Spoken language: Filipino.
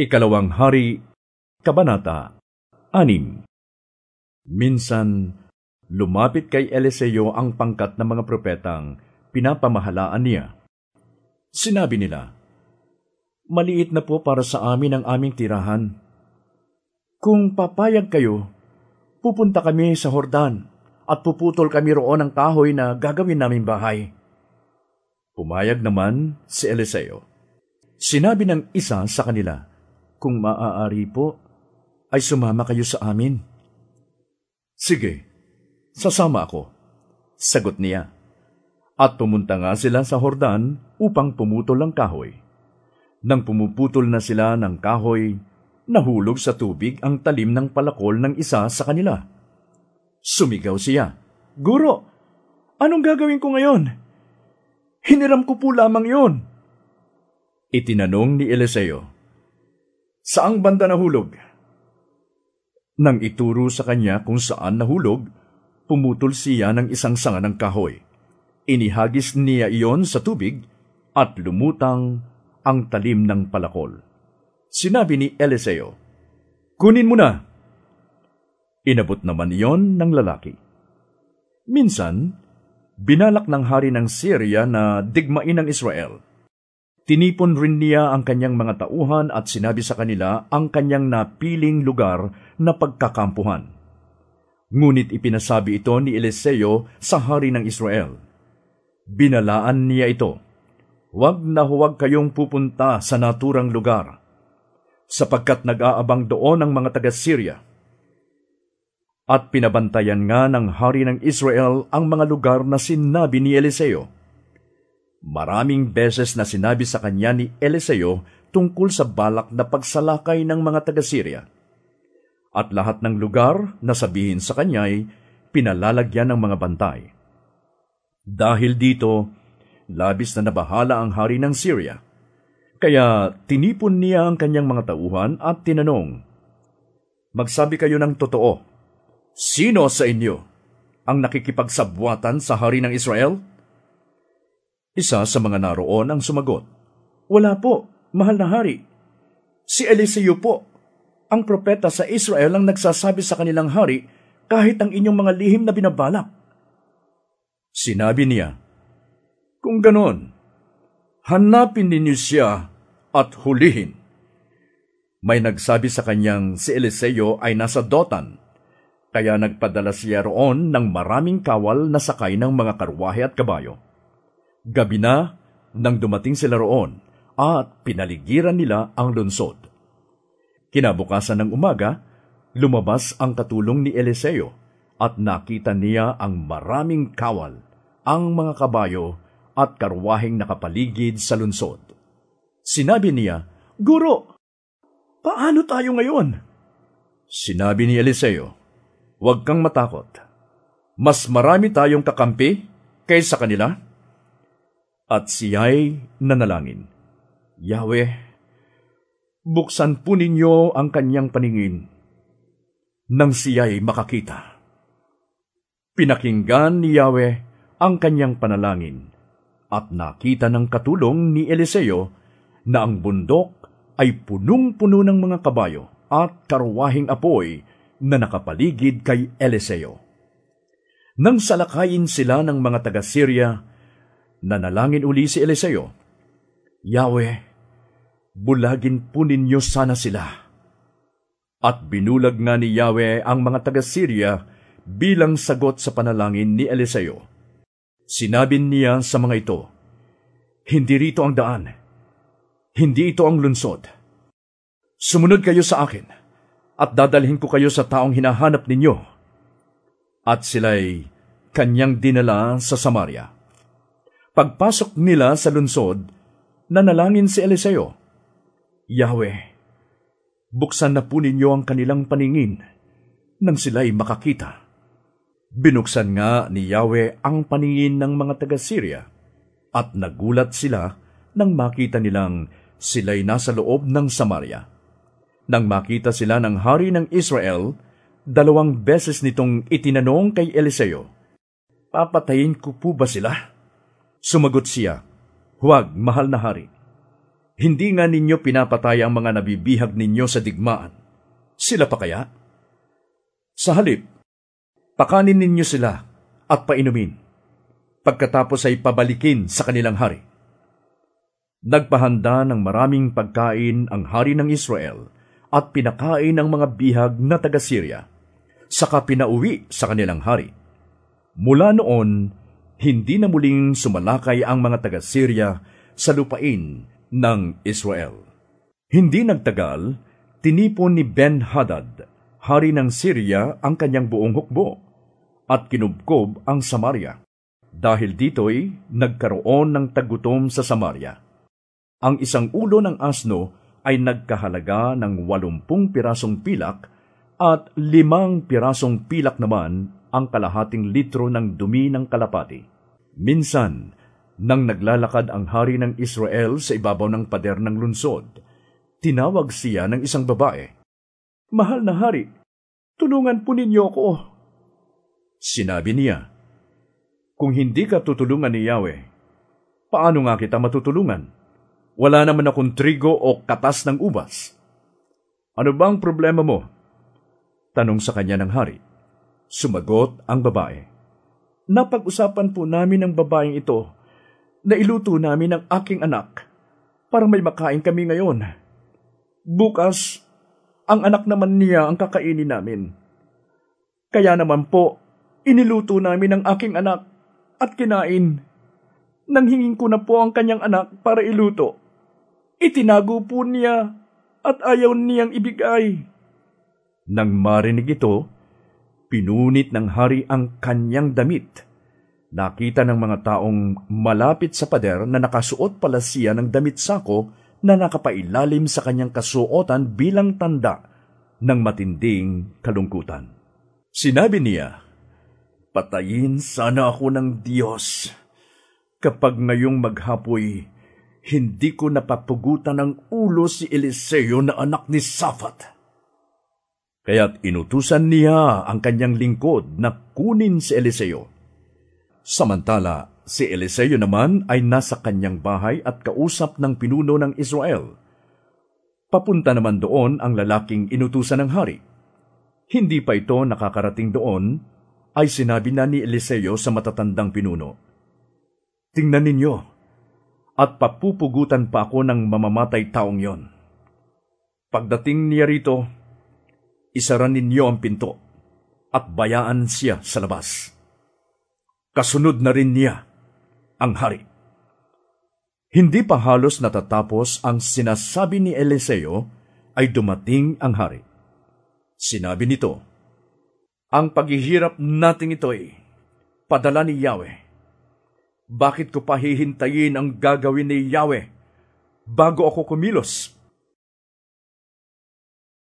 Ikalawang Hari, Kabanata 6 Minsan, lumapit kay Eliseo ang pangkat ng mga propetang pinapamahalaan niya. Sinabi nila, Maliit na po para sa amin ang aming tirahan. Kung papayag kayo, pupunta kami sa Hordan at puputol kami roon ng kahoy na gagawin naming bahay. Pumayag naman si Eliseo. Sinabi ng isa sa kanila, Kung maaari po, ay sumama kayo sa amin. Sige, sasama ako. Sagot niya. At pumunta nga sila sa Hordan upang pumutol ang kahoy. Nang pumuputol na sila ng kahoy, nahulog sa tubig ang talim ng palakol ng isa sa kanila. Sumigaw siya, Guro, anong gagawin ko ngayon? Hiniram ko po lamang yon. Itinanong ni Eliseo, Saang banda nahulog? Nang ituro sa kanya kung saan nahulog, pumutol siya ng isang sanga ng kahoy. Inihagis niya iyon sa tubig at lumutang ang talim ng palakol. Sinabi ni Eliseo, Kunin mo na! Inabot naman iyon ng lalaki. Minsan, binalak ng hari ng Syria na digmain ang Israel. Tinipon rin niya ang kanyang mga tauhan at sinabi sa kanila ang kanyang napiling lugar na pagkakampuhan. Ngunit ipinasabi ito ni Eliseo sa hari ng Israel. Binalaan niya ito, Huwag na huwag kayong pupunta sa naturang lugar, sapagkat nag-aabang doon ang mga taga-Syria. At pinabantayan nga ng hari ng Israel ang mga lugar na sinabi ni Eliseo. Maraming beses na sinabi sa kanya ni Eliseo tungkol sa balak na pagsalakay ng mga taga-Syria. At lahat ng lugar na sabihin sa kanya ay pinalalagyan ng mga bantay. Dahil dito, labis na nabahala ang hari ng Syria. Kaya tinipon niya ang kanyang mga tauhan at tinanong, Magsabi kayo ng totoo, sino sa inyo ang nakikipagsabwatan sa hari ng Israel? Isa sa mga naroon ang sumagot, Wala po, mahal na hari. Si Eliseo po, ang propeta sa Israel ang nagsasabi sa kanilang hari kahit ang inyong mga lihim na binabalak. Sinabi niya, kung ganon, hanapin ninyo siya at hulihin. May nagsabi sa kanyang si Eliseo ay nasa Dotan, kaya nagpadala siya roon ng maraming kawal na sakay ng mga karwahe at kabayo. Gabi na nang dumating sila roon at pinaligiran nila ang lunsod. Kinabukasan ng umaga, lumabas ang katulong ni Eliseo at nakita niya ang maraming kawal, ang mga kabayo at karwaheng nakapaligid sa lunsod. Sinabi niya, Guro, paano tayo ngayon? Sinabi ni Eliseo, Huwag kang matakot. Mas marami tayong kakampi kaysa kanila. At siya'y nanalangin, Yahweh, buksan po ninyo ang kanyang paningin nang siya'y makakita. Pinakinggan ni Yahweh ang kanyang panalangin at nakita ng katulong ni Eliseo na ang bundok ay punong-puno ng mga kabayo at karwahing apoy na nakapaligid kay Eliseo. Nang salakayin sila ng mga taga-Syria, nanalangin uli si Eliseo, Yahweh, bulagin po ninyo sana sila. At binulag nga ni Yahweh ang mga taga-Syria bilang sagot sa panalangin ni Eliseo. Sinabi niya sa mga ito, Hindi rito ang daan. Hindi ito ang lunsod. Sumunod kayo sa akin, at dadalhin ko kayo sa taong hinahanap ninyo. At sila'y kanyang dinala sa Samaria. Pagpasok nila sa lunsod, nanalangin si Eliseo, Yahweh, buksan na po ninyo ang kanilang paningin nang sila'y makakita Binuksan nga ni Yahweh ang paningin ng mga taga-Syria at nagulat sila nang makita nilang sila'y nasa loob ng Samaria. Nang makita sila ng hari ng Israel, dalawang beses nitong itinanong kay Eliseo, Papatayin ko po ba sila? Sumagot siya, Huwag, mahal na hari. Hindi nga ninyo pinapatay ang mga nabibihag ninyo sa digmaan. Sila pa kaya? Sa halip, pakanin ninyo sila at painumin. Pagkatapos ay pabalikin sa kanilang hari. Nagpahanda ng maraming pagkain ang hari ng Israel at pinakain ang mga bihag na taga-Syria. Saka pinauwi sa kanilang hari. Mula noon, hindi na muling sumalakay ang mga taga-Syria sa lupain ng Israel. Hindi nagtagal, tinipon ni Ben-Hadad, hari ng Syria, ang kanyang buong hukbo at kinubkob ang Samaria. Dahil dito'y nagkaroon ng tagutom sa Samaria. Ang isang ulo ng asno ay nagkahalaga ng walumpung pirasong pilak at limang pirasong pilak naman ang kalahating litro ng dumi ng kalapati. Minsan, nang naglalakad ang hari ng Israel sa ibabaw ng pader ng lunsod, tinawag siya ng isang babae. Mahal na hari, tulungan po ninyo ako. Sinabi niya, Kung hindi ka tutulungan ni Yahweh, paano nga kita matutulungan? Wala naman akong trigo o katas ng ubas. Ano bang problema mo? Tanong sa kanya ng hari. Sumagot ang babae. Napag-usapan po namin ng babaeng ito na iluto namin ang aking anak para may makain kami ngayon. Bukas, ang anak naman niya ang kakainin namin. Kaya naman po, iniluto namin ang aking anak at kinain. Nanghingin ko na po ang kanyang anak para iluto. Itinago po niya at ayaw niyang ibigay. Nang marinig ito, Pinunit ng hari ang kanyang damit. Nakita ng mga taong malapit sa pader na nakasuot pala siya ng damit sako na nakapailalim sa kanyang kasuotan bilang tanda ng matinding kalungkutan. Sinabi niya, Patayin sana ako ng Diyos kapag ngayong maghapoy hindi ko napapugutan ng ulo si Eliseo na anak ni Safat Kaya't inutusan niya ang kanyang lingkod na kunin si Eliseo. Samantala, si Eliseo naman ay nasa kanyang bahay at kausap ng pinuno ng Israel. Papunta naman doon ang lalaking inutusan ng hari. Hindi pa ito nakakarating doon, ay sinabi na ni Eliseo sa matatandang pinuno, Tingnan ninyo, at papupugutan pa ako ng mamamatay taong yon. Pagdating niya rito, isara ninyo ang pinto at bayaan siya sa labas. Kasunod na rin niya ang hari. Hindi pa halos natatapos ang sinasabi ni Eliseo ay dumating ang hari. Sinabi nito, Ang paghihirap nating ito'y padala ni Yahweh. Bakit ko pa hihintayin ang gagawin ni Yahweh bago ako kumilos?